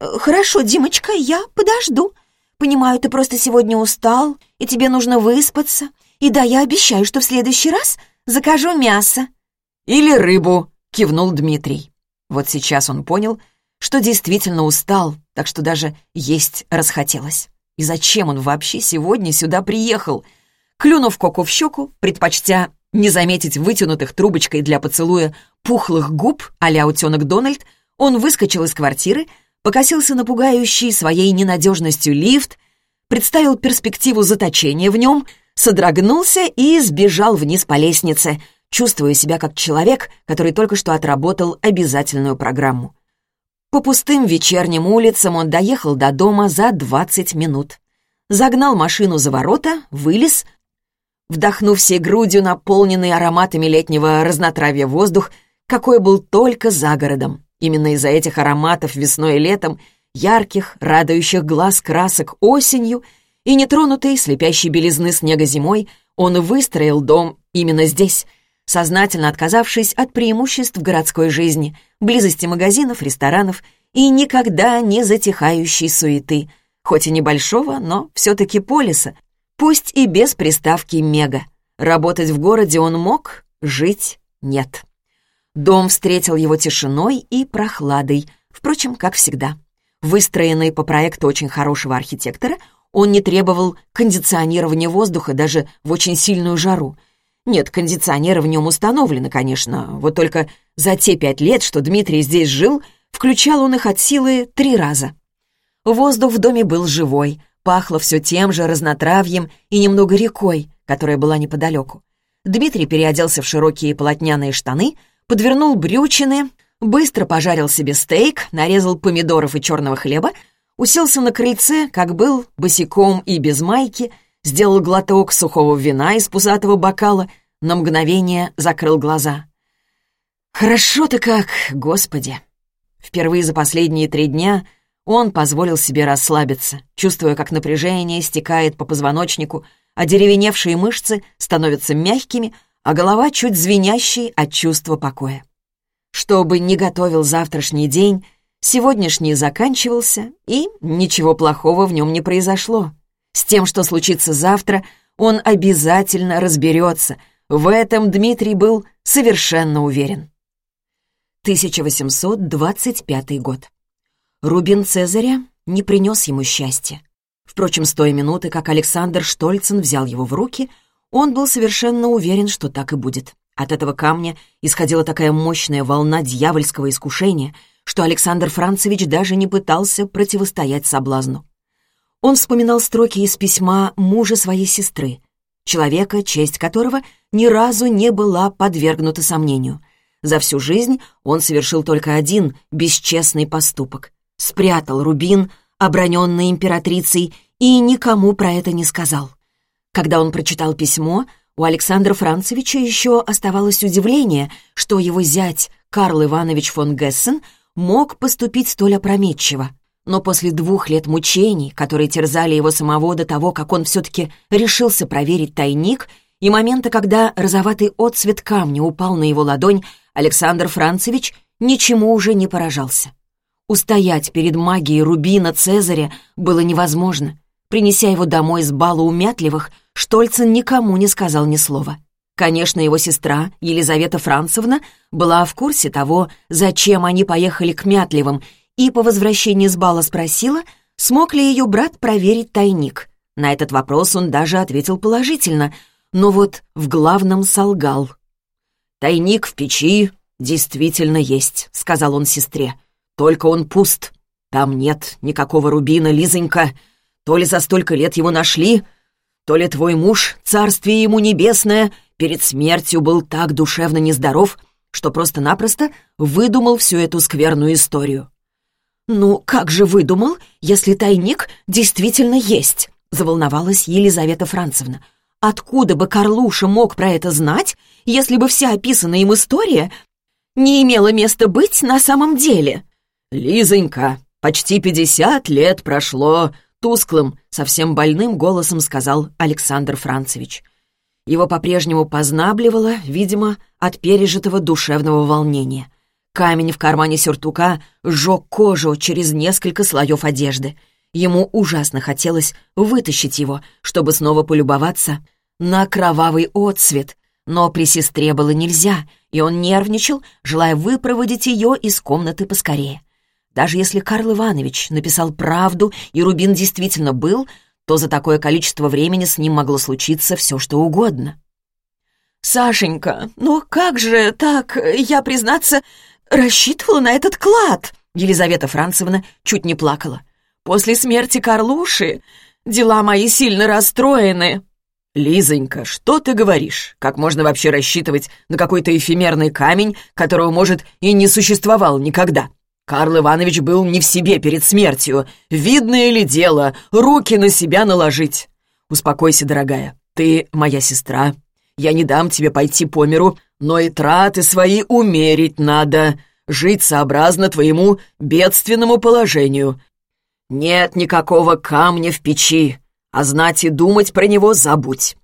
Хорошо, Димочка, я подожду. Понимаю, ты просто сегодня устал, и тебе нужно выспаться. И да, я обещаю, что в следующий раз закажу мясо». «Или рыбу», — кивнул Дмитрий. Вот сейчас он понял, что действительно устал, так что даже есть расхотелось. И зачем он вообще сегодня сюда приехал? Клюнув Коко в щеку, предпочтя не заметить вытянутых трубочкой для поцелуя пухлых губ а-ля утенок Дональд, он выскочил из квартиры, покосился на пугающий своей ненадежностью лифт, представил перспективу заточения в нем, содрогнулся и сбежал вниз по лестнице, чувствуя себя как человек, который только что отработал обязательную программу. По пустым вечерним улицам он доехал до дома за 20 минут. Загнал машину за ворота, вылез, вдохнув всей грудью наполненный ароматами летнего разнотравья воздух, какой был только за городом. Именно из-за этих ароматов весной и летом, ярких, радующих глаз красок осенью и нетронутой слепящей белизны снега зимой, он выстроил дом именно здесь — сознательно отказавшись от преимуществ городской жизни, близости магазинов, ресторанов и никогда не затихающей суеты, хоть и небольшого, но все-таки полиса, пусть и без приставки «мега». Работать в городе он мог, жить нет. Дом встретил его тишиной и прохладой, впрочем, как всегда. Выстроенный по проекту очень хорошего архитектора, он не требовал кондиционирования воздуха даже в очень сильную жару — нет, кондиционеры в нем установлены, конечно, вот только за те пять лет, что Дмитрий здесь жил, включал он их от силы три раза. Воздух в доме был живой, пахло все тем же разнотравьем и немного рекой, которая была неподалеку. Дмитрий переоделся в широкие полотняные штаны, подвернул брючины, быстро пожарил себе стейк, нарезал помидоров и черного хлеба, уселся на крыльце, как был, босиком и без майки, сделал глоток сухого вина из пузатого бокала, на мгновение закрыл глаза. «Хорошо-то как, Господи!» Впервые за последние три дня он позволил себе расслабиться, чувствуя, как напряжение стекает по позвоночнику, а деревеневшие мышцы становятся мягкими, а голова чуть звенящей от чувства покоя. Что бы ни готовил завтрашний день, сегодняшний заканчивался, и ничего плохого в нем не произошло. С тем, что случится завтра, он обязательно разберется. В этом Дмитрий был совершенно уверен. 1825 год. Рубин Цезаря не принес ему счастья. Впрочем, с той минуты, как Александр Штольцен взял его в руки, он был совершенно уверен, что так и будет. От этого камня исходила такая мощная волна дьявольского искушения, что Александр Францевич даже не пытался противостоять соблазну. Он вспоминал строки из письма мужа своей сестры, человека, честь которого ни разу не была подвергнута сомнению. За всю жизнь он совершил только один бесчестный поступок. Спрятал рубин, оброненный императрицей, и никому про это не сказал. Когда он прочитал письмо, у Александра Францевича еще оставалось удивление, что его зять Карл Иванович фон Гессен мог поступить столь опрометчиво. Но после двух лет мучений, которые терзали его самого до того, как он все-таки решился проверить тайник, и момента, когда розоватый отцвет камня упал на его ладонь, Александр Францевич ничему уже не поражался. Устоять перед магией Рубина Цезаря было невозможно. Принеся его домой с бала умятливых, Штольцин никому не сказал ни слова. Конечно, его сестра, Елизавета Францевна, была в курсе того, зачем они поехали к Мятливым, и по возвращении с бала спросила, смог ли ее брат проверить тайник. На этот вопрос он даже ответил положительно, но вот в главном солгал. «Тайник в печи действительно есть», — сказал он сестре. «Только он пуст. Там нет никакого рубина, Лизонька. То ли за столько лет его нашли, то ли твой муж, царствие ему небесное, перед смертью был так душевно нездоров, что просто-напросто выдумал всю эту скверную историю. «Ну, как же выдумал, если тайник действительно есть?» — заволновалась Елизавета Францевна. «Откуда бы Карлуша мог про это знать, если бы вся описанная им история не имела места быть на самом деле?» «Лизонька, почти пятьдесят лет прошло», — тусклым, совсем больным голосом сказал Александр Францевич. Его по-прежнему познабливало, видимо, от пережитого душевного волнения. Камень в кармане сюртука сжег кожу через несколько слоев одежды. Ему ужасно хотелось вытащить его, чтобы снова полюбоваться на кровавый отсвет, но при сестре было нельзя, и он нервничал, желая выпроводить ее из комнаты поскорее. Даже если Карл Иванович написал правду, и Рубин действительно был, то за такое количество времени с ним могло случиться все, что угодно. «Сашенька, ну как же так? Я, признаться, рассчитывала на этот клад!» Елизавета Францевна чуть не плакала. «После смерти Карлуши дела мои сильно расстроены». «Лизонька, что ты говоришь? Как можно вообще рассчитывать на какой-то эфемерный камень, которого, может, и не существовал никогда?» Карл Иванович был не в себе перед смертью. Видное ли дело, руки на себя наложить? Успокойся, дорогая, ты моя сестра. Я не дам тебе пойти по миру, но и траты свои умерить надо, жить сообразно твоему бедственному положению. Нет никакого камня в печи, а знать и думать про него забудь.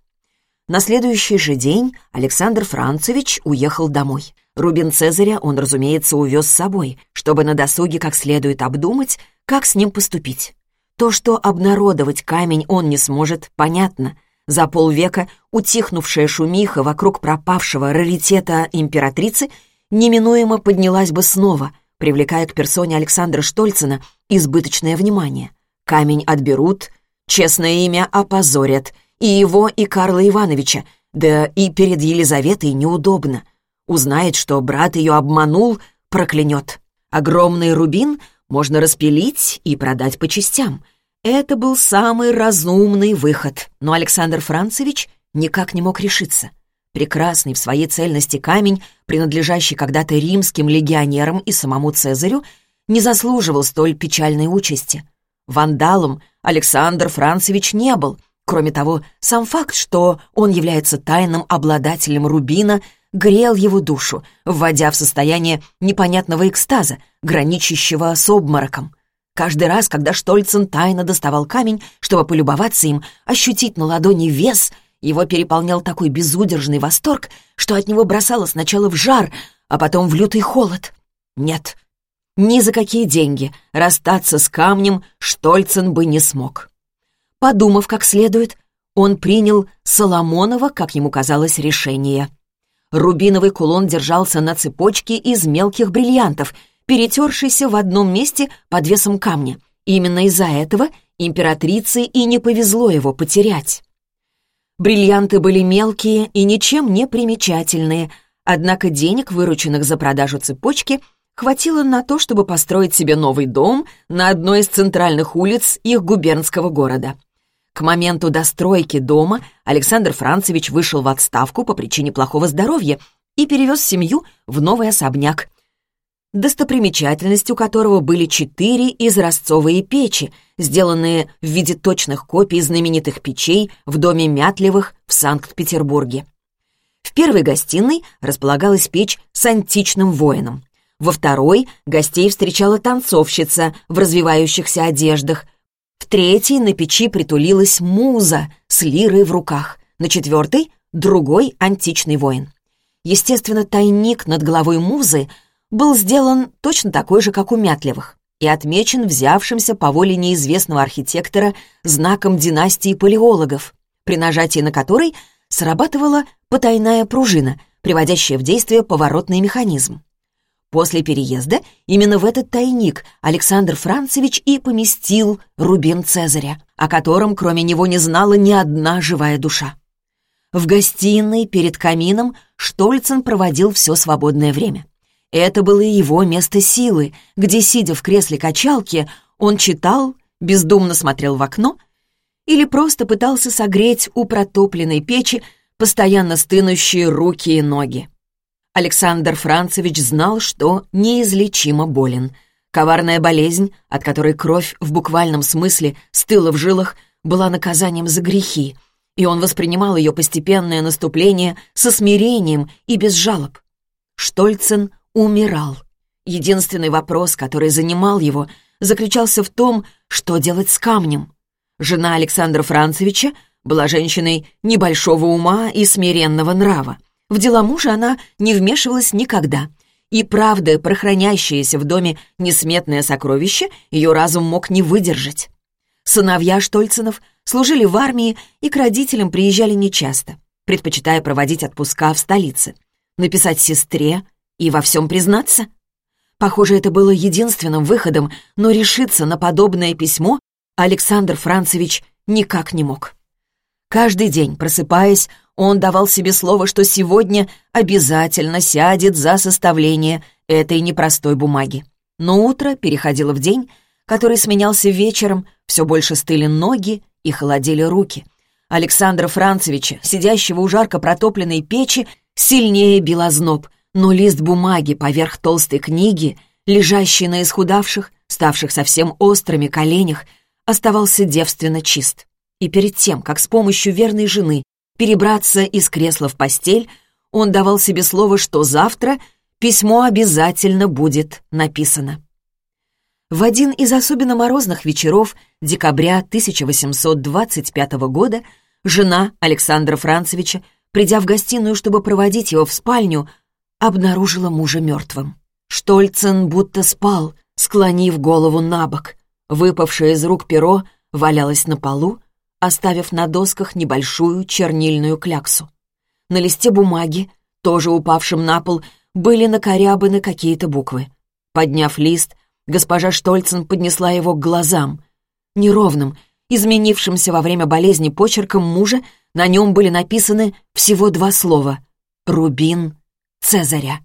На следующий же день Александр Францевич уехал домой. Рубин Цезаря он, разумеется, увез с собой, чтобы на досуге как следует обдумать, как с ним поступить. То, что обнародовать камень он не сможет, понятно. За полвека утихнувшая шумиха вокруг пропавшего раритета императрицы неминуемо поднялась бы снова, привлекая к персоне Александра Штольцена избыточное внимание. Камень отберут, честное имя опозорят, и его, и Карла Ивановича, да и перед Елизаветой неудобно — Узнает, что брат ее обманул, проклянет. Огромный рубин можно распилить и продать по частям. Это был самый разумный выход, но Александр Францевич никак не мог решиться. Прекрасный в своей цельности камень, принадлежащий когда-то римским легионерам и самому Цезарю, не заслуживал столь печальной участи. Вандалом Александр Францевич не был. Кроме того, сам факт, что он является тайным обладателем рубина, грел его душу, вводя в состояние непонятного экстаза, граничащего с обмороком. Каждый раз, когда Штольцен тайно доставал камень, чтобы полюбоваться им, ощутить на ладони вес, его переполнял такой безудержный восторг, что от него бросало сначала в жар, а потом в лютый холод. Нет, ни за какие деньги расстаться с камнем Штольцен бы не смог. Подумав как следует, он принял Соломонова, как ему казалось, решение — Рубиновый кулон держался на цепочке из мелких бриллиантов, перетершийся в одном месте под весом камня. Именно из-за этого императрице и не повезло его потерять. Бриллианты были мелкие и ничем не примечательные, однако денег, вырученных за продажу цепочки, хватило на то, чтобы построить себе новый дом на одной из центральных улиц их губернского города. К моменту достройки дома Александр Францевич вышел в отставку по причине плохого здоровья и перевез семью в новый особняк, достопримечательностью которого были четыре изразцовые печи, сделанные в виде точных копий знаменитых печей в доме Мятлевых в Санкт-Петербурге. В первой гостиной располагалась печь с античным воином. Во второй гостей встречала танцовщица в развивающихся одеждах. В третьей на печи притулилась муза с лирой в руках. На четвертой — другой античный воин. Естественно, тайник над головой музы был сделан точно такой же, как у Мятлевых, и отмечен взявшимся по воле неизвестного архитектора знаком династии палеологов, при нажатии на который срабатывала потайная пружина, приводящая в действие поворотный механизм. После переезда именно в этот тайник Александр Францевич и поместил Рубин Цезаря, о котором кроме него не знала ни одна живая душа. В гостиной перед камином Штольцен проводил все свободное время. Это было его место силы, где, сидя в кресле качалки, он читал, бездумно смотрел в окно или просто пытался согреть у протопленной печи постоянно стынущие руки и ноги. Александр Францевич знал, что неизлечимо болен. Коварная болезнь, от которой кровь в буквальном смысле стыла в жилах, была наказанием за грехи, и он воспринимал ее постепенное наступление со смирением и без жалоб. Штольцен умирал. Единственный вопрос, который занимал его, заключался в том, что делать с камнем. Жена Александра Францевича была женщиной небольшого ума и смиренного нрава. В дела мужа она не вмешивалась никогда. И правда, прохранящееся в доме несметное сокровище, ее разум мог не выдержать. Сыновья Штольцинов служили в армии и к родителям приезжали нечасто, предпочитая проводить отпуска в столице. Написать сестре и во всем признаться? Похоже, это было единственным выходом, но решиться на подобное письмо Александр Францевич никак не мог. Каждый день, просыпаясь, он давал себе слово, что сегодня обязательно сядет за составление этой непростой бумаги. Но утро переходило в день, который сменялся вечером, все больше стыли ноги и холодели руки. Александра Францевича, сидящего у жарко протопленной печи, сильнее бил озноб, но лист бумаги поверх толстой книги, лежащий на исхудавших, ставших совсем острыми коленях, оставался девственно чист. И перед тем, как с помощью верной жены перебраться из кресла в постель, он давал себе слово, что завтра письмо обязательно будет написано. В один из особенно морозных вечеров декабря 1825 года жена Александра Францевича, придя в гостиную, чтобы проводить его в спальню, обнаружила мужа мертвым. Штольцен будто спал, склонив голову на бок. Выпавшее из рук перо валялось на полу, оставив на досках небольшую чернильную кляксу. На листе бумаги, тоже упавшем на пол, были накорябаны какие-то буквы. Подняв лист, госпожа Штольцен поднесла его к глазам. Неровным, изменившимся во время болезни почерком мужа, на нем были написаны всего два слова «Рубин Цезаря».